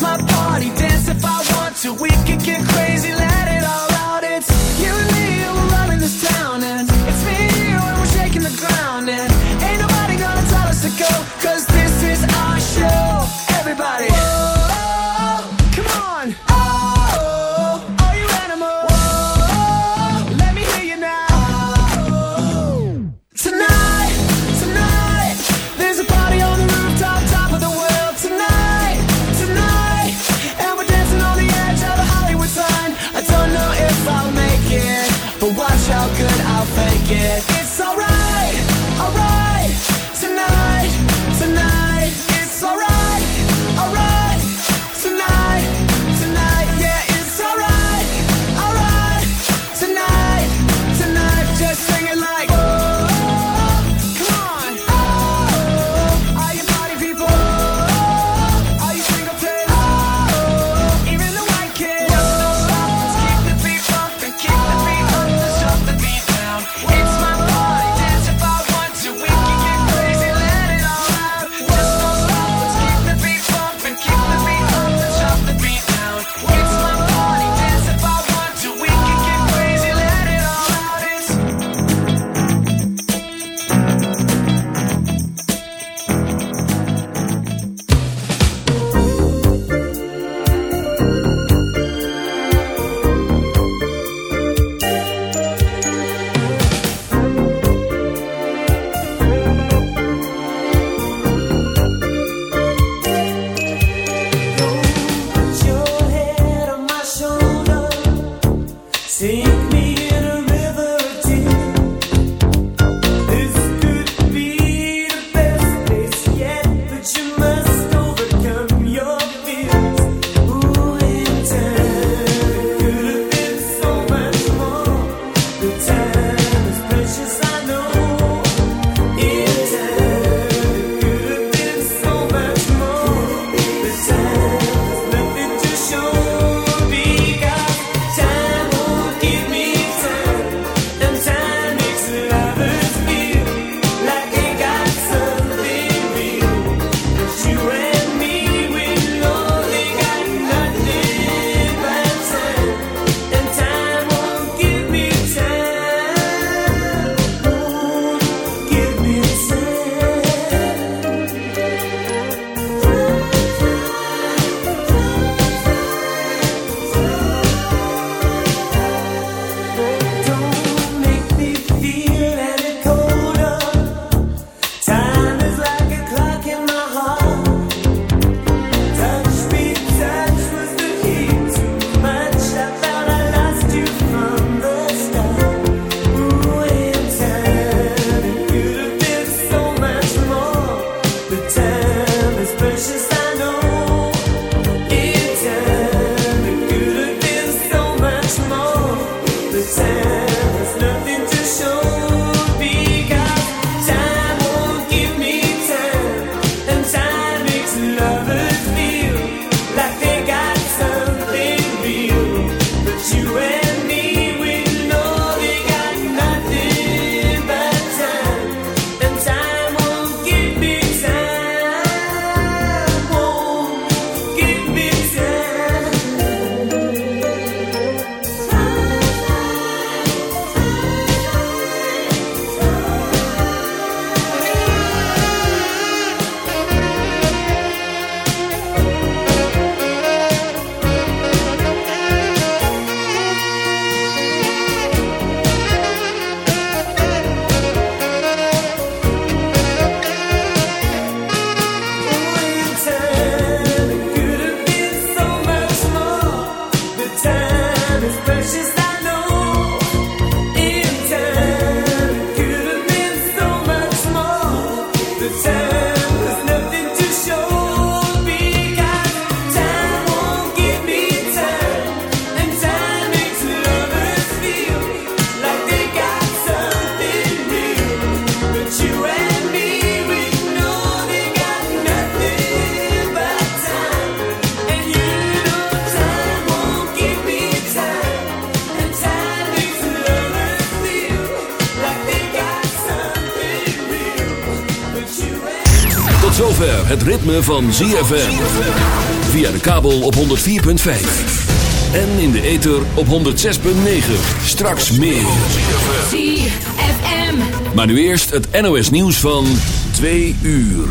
My party, dance if I want to. We can get van ZFM. Via de kabel op 104.5. En in de ether op 106.9. Straks meer. ZFM. Maar nu eerst het NOS nieuws van 2 uur.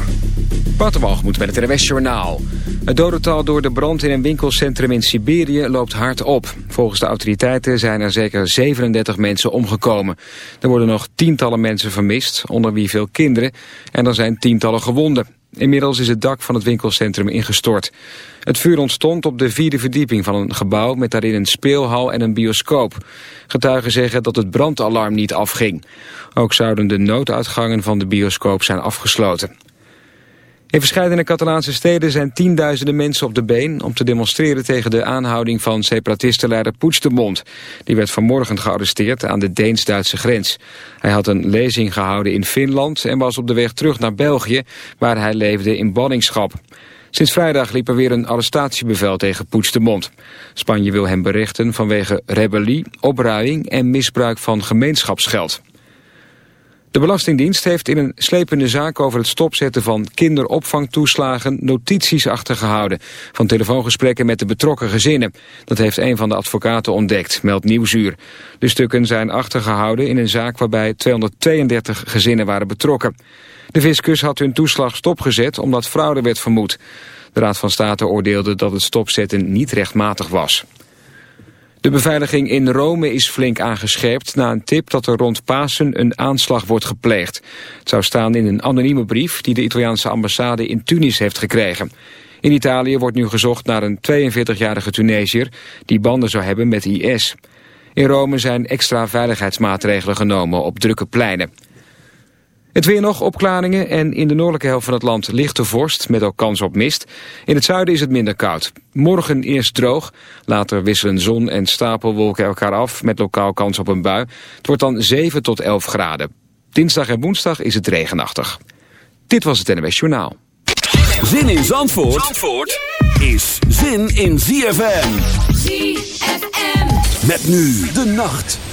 moet met het NWS Journaal. Het dodental door de brand in een winkelcentrum in Siberië loopt hard op. Volgens de autoriteiten zijn er zeker 37 mensen omgekomen. Er worden nog tientallen mensen vermist, onder wie veel kinderen. En er zijn tientallen gewonden. Inmiddels is het dak van het winkelcentrum ingestort. Het vuur ontstond op de vierde verdieping van een gebouw... met daarin een speelhal en een bioscoop. Getuigen zeggen dat het brandalarm niet afging. Ook zouden de nooduitgangen van de bioscoop zijn afgesloten. In verschillende Catalaanse steden zijn tienduizenden mensen op de been... om te demonstreren tegen de aanhouding van separatistenleider Puigdemont. Die werd vanmorgen gearresteerd aan de Deens-Duitse grens. Hij had een lezing gehouden in Finland... en was op de weg terug naar België, waar hij leefde in banningschap. Sinds vrijdag liep er weer een arrestatiebevel tegen Puigdemont. Spanje wil hem berichten vanwege rebellie, opruiing en misbruik van gemeenschapsgeld. De Belastingdienst heeft in een slepende zaak over het stopzetten van kinderopvangtoeslagen notities achtergehouden van telefoongesprekken met de betrokken gezinnen. Dat heeft een van de advocaten ontdekt, meldt Nieuwsuur. De stukken zijn achtergehouden in een zaak waarbij 232 gezinnen waren betrokken. De fiscus had hun toeslag stopgezet omdat fraude werd vermoed. De Raad van State oordeelde dat het stopzetten niet rechtmatig was. De beveiliging in Rome is flink aangescherpt na een tip dat er rond Pasen een aanslag wordt gepleegd. Het zou staan in een anonieme brief die de Italiaanse ambassade in Tunis heeft gekregen. In Italië wordt nu gezocht naar een 42-jarige Tunesiër die banden zou hebben met IS. In Rome zijn extra veiligheidsmaatregelen genomen op drukke pleinen. Het weer nog opklaringen en in de noordelijke helft van het land lichte vorst met ook kans op mist. In het zuiden is het minder koud. Morgen eerst droog, later wisselen zon en stapelwolken elkaar af met lokaal kans op een bui. Het wordt dan 7 tot 11 graden. Dinsdag en woensdag is het regenachtig. Dit was het NWS Journaal. Zin in Zandvoort, Zandvoort is zin in ZFM. ZFM. Met nu de nacht.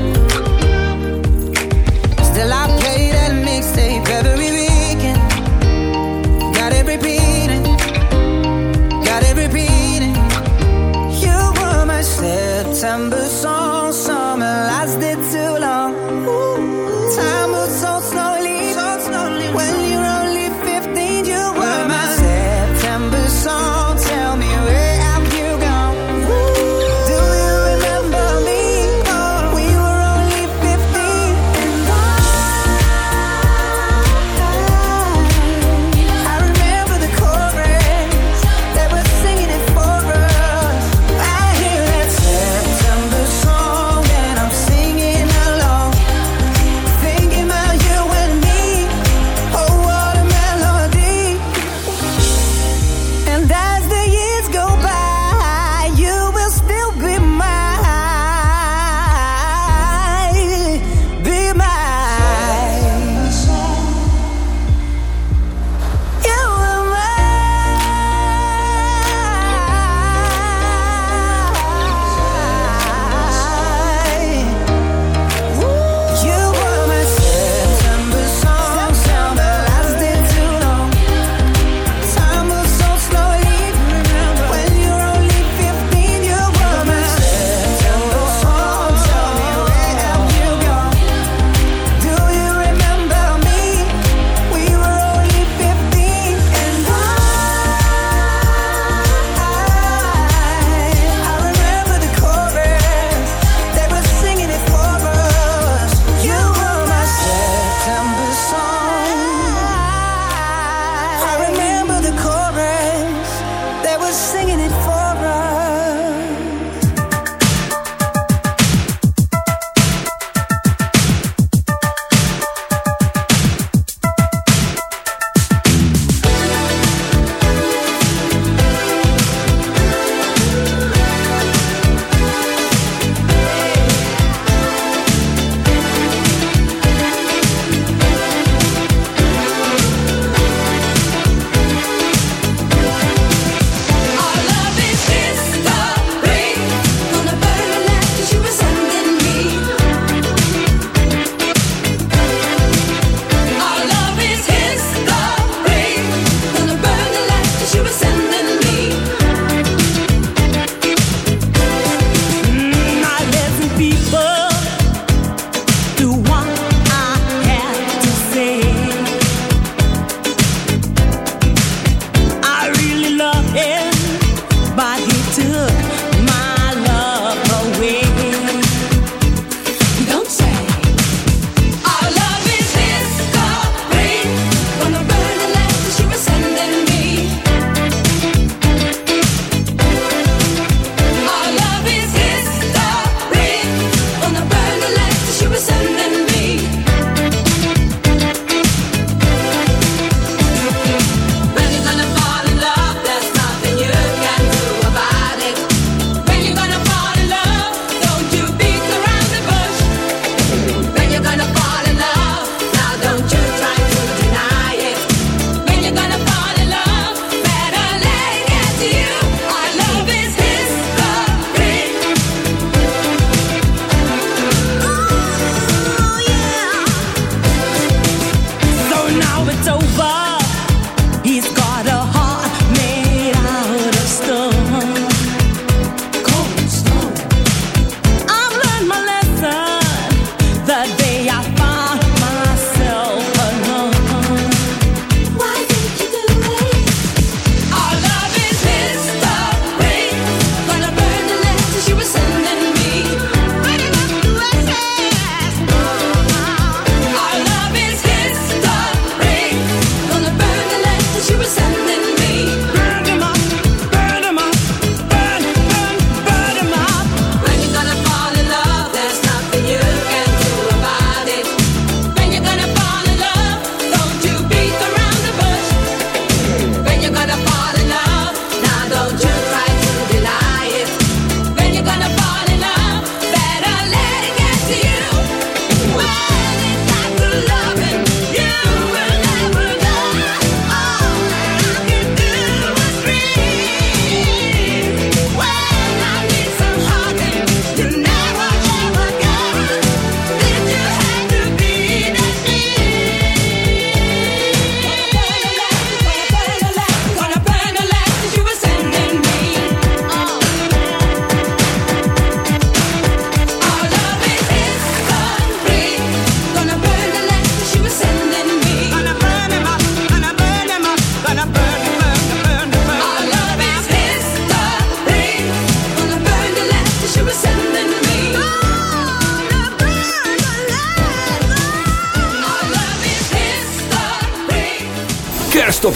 December song.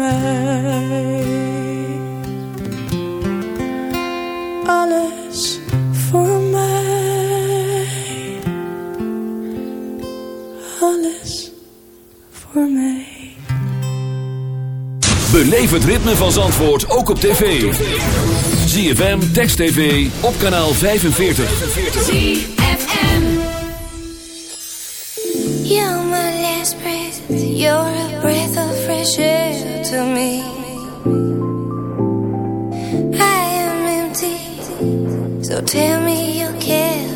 Mij. Alles voor mij. Alles voor mij. Beleef het ritme van Zandvoort ook op tv. ZFM, Text TV, op kanaal 45. ZFM. You're my last breath. You're a breath of fresh air to me. I am empty. So tell me you care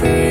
see